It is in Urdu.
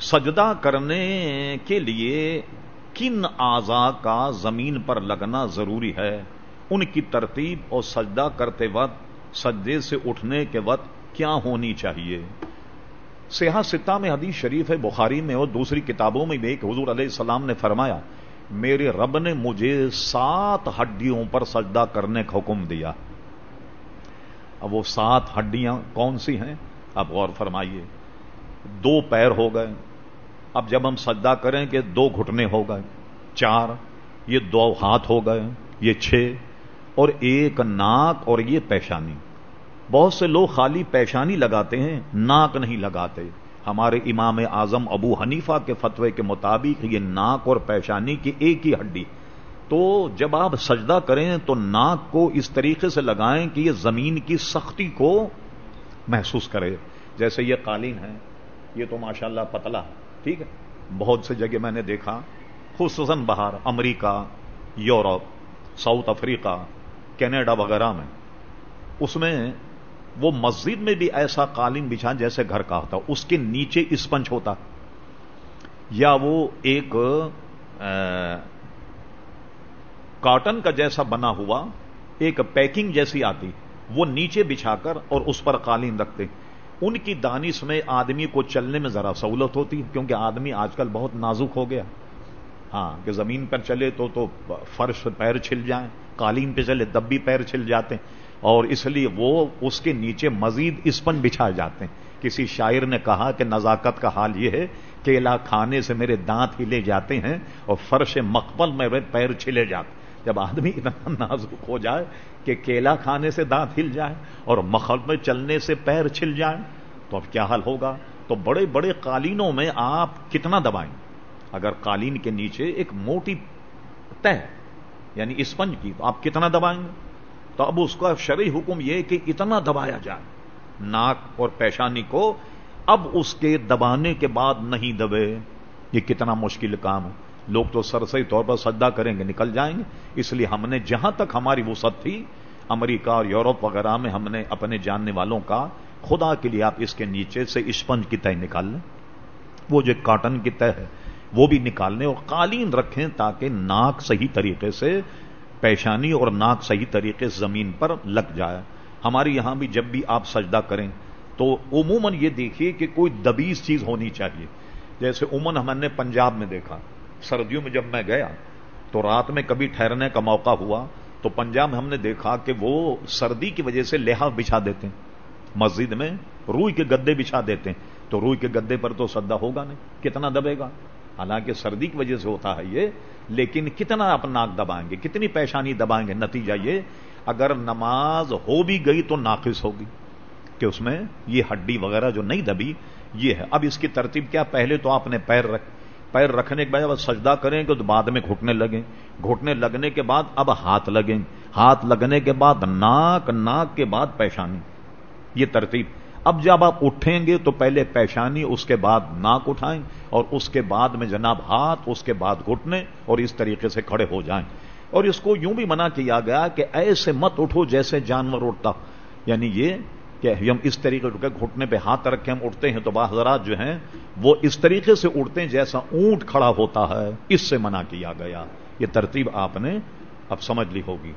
سجدہ کرنے کے لیے کن اعضا کا زمین پر لگنا ضروری ہے؟ ان کی ترتیب اور سجدہ کرتے وقت، سجدے سے اٹھنے کے وقت کیا ہونی چاہیے؟ سیاح ستا میں حدیث شریف ہے بخاری میں اور دوسری کتابوں میں بھی ایک حضور علیہ السلام نے فرمایا، میرے رب نے مجھے سات ہڈیوں پر سجدہ کرنے کا حکم دیا۔ اب وہ سات ہڈیاں کون سی ہیں؟ اب غور فرمائیے۔ دو پیر ہو گئے۔ اب جب ہم سجدہ کریں کہ دو گھٹنے ہو گئے، چار، یہ دو ہاتھ ہو گئے، یہ چھ، اور ایک ناک اور یہ پیشانی۔ بہت سے لوگ خالی پیشانی لگاتے ہیں، ناک نہیں لگاتے۔ ہمارے امام اعظم ابو حنیفہ کے فتوے کے مطابق یہ ناک اور پیشانی کی ایک ہی ہڈی۔ تو جب آپ سجدہ کریں تو ناک کو اس طریقے سے لگائیں کہ یہ زمین کی سختی کو محسوس کرے۔ جیسے یہ قالین ہے یہ تو ماشاءاللہ پتلا ٹھیک ہے بہت سے جگہ میں نے دیکھا، خصوصاً باہر، America, Europe, South Africa, Canada وغیرہ میں۔ اس میں وہ مسجد میں بھی ایسا قالین بچھا جیسے گھر کا ہوتا، اس کے نیچے اسپنچ ہوتا۔ یا وہ ایک کاٹن کا جیسا بنا ہوا، ایک پیکنگ جیسی آتی، وہ نیچے بچھا کر اور اس پر قالین رکھتے۔ ان کی دانش میں آدمی کو چلنے میں ذرا سہولت ہوتی کیونکہ آدمی آج کل بہت نازک ہو گیا۔ ہاں کہ زمین پر چلے تو تو فرش پیر چھل جائیں، قالین پہ چلے دب بھی پیر چھل جاتے اور اس لیے وہ اس کے نیچے مزید اسپن بچھائے جاتے ہیں۔ کسی شاعر نے کہا کہ نزاکت کا حال یہ ہے کیلا کھانے سے میرے دانت ہلے جاتے ہیں اور فرش مقبل میں پیر چھلے جاتے ہیں۔ جب آدمی اتنا نازک ہو جائے کہ کیلا کھانے سے دانت ہل جائے اور مخل میں چلنے سے پیر چھل جائیں تو اب کیا حل ہوگا؟ تو بڑے بڑے قالینوں میں آپ کتنا دبائیں؟ اگر قالین کے نیچے ایک موٹی طے یعنی اسپنج کی، تو آپ کتنا دبائیں؟ گے تو اب اس کا شرعی حکم یہ کہ اتنا دبایا جائے۔ ناک اور پیشانی کو اب اس کے دبانے کے بعد نہیں دبے۔ یہ کتنا مشکل کام ہے۔ لوگ تو سرسری طور پر سجدہ کریں گے، نکل جائیں گے۔ اس لیے ہم نے جہاں تک ہماری وسعت تھی، امریکہ اور یورپ وغیرہ میں ہم نے اپنے جاننے والوں کا خدا کے لیے آپ اس کے نیچے سے اسپنج کی طے نکال لیں۔ وہ جو کاٹن کی طے ہے، وہ بھی نکالنے اور قالین رکھیں تاکہ ناک صحیح طریقے سے پیشانی اور ناک صحیح طریقے سے زمین پر لگ جائے۔ ہمارے یہاں بھی جب بھی آپ سجدہ کریں تو عموماً یہ دیکھیے کہ کوئی دبیز چیز ہونی چاہیے۔ جیسے عموماً ہم نے پنجاب میں دیکھا۔ سردیوں میں جب میں گیا تو رات میں کبھی ٹھہرنے کا موقع ہوا تو پنجاب میں ہم نے دیکھا کہ وہ سردی کی وجہ سے لحاظ بچھا دیتے ہیں۔ مسجد میں روئی کے گدے بچھا دیتے ہیں۔ تو روئی کے گدے پر تو سدا ہوگا نہیں، کتنا دبے گا؟ حالانکہ سردی کی وجہ سے ہوتا ہے یہ، لیکن کتنا آپ ناک دبائیں گے؟ کتنی پیشانی دبائیں گے؟ نتیجہ یہ، اگر نماز ہو بھی گئی تو ناقص ہوگی کہ اس میں یہ ہڈی وغیرہ جو نہیں دبی، یہ ہے۔ اب اس کی ترتیب کیا؟ پہلے تو آپ نے پیر رکھ پیر رکھنے کے بعد سجدہ کریں گے تو بعد میں گھٹنے لگیں۔ گھٹنے لگنے کے بعد اب ہاتھ لگیں۔ ہاتھ لگنے کے بعد ناک ناک کے بعد پیشانی۔ یہ ترتیب۔ اب جب آپ اٹھیں گے تو پہلے پیشانی، اس کے بعد ناک اٹھائیں اور اس کے بعد میں جناب ہاتھ، اس کے بعد گھٹنے اور اس طریقے سے کھڑے ہو جائیں۔ اور اس کو یوں بھی منع کیا گیا کہ ایسے مت اٹھو جیسے جانور اٹھتا یعنی یہ کہ ہم اس طریقے کے گھٹنے پہ ہاتھ رکھ کے ہم اٹھتے ہیں تو حضرات جو ہیں وہ اس طریقے سے اٹھتے ہیں جیسا اونٹ کھڑا ہوتا ہے، اس سے منع کیا گیا۔ یہ ترتیب آپ نے اب سمجھ لی ہوگی۔